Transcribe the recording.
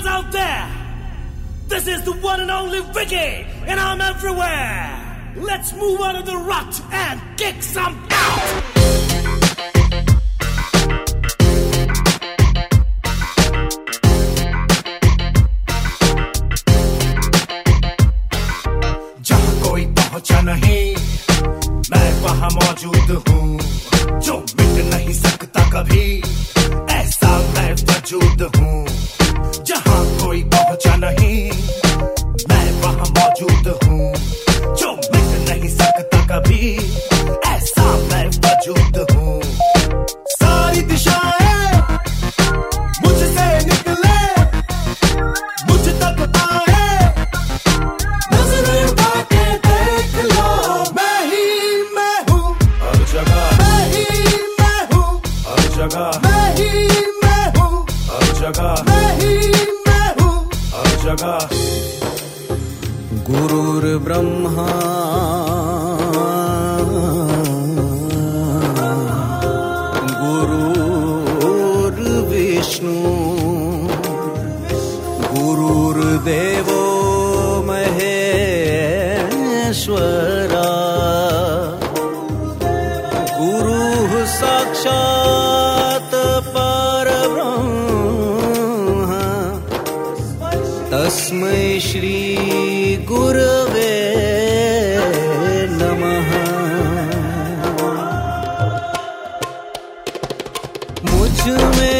girls out there, this is the one and only Ricky, and I'm everywhere. Let's move out of the rut and kick some out. पहुंचा नहीं मैं वहाँ मौजूद हूँ जो मिट नहीं सकता कभी ऐसा मैं वजूद हूँ जगह। मैं ही मैं हूँ। हर जगह। मैं ही मैं हूँ। हर जगह। गुरुर्ब्रह्मा। तस्मै श्रीगुरवे नमः। मुझमें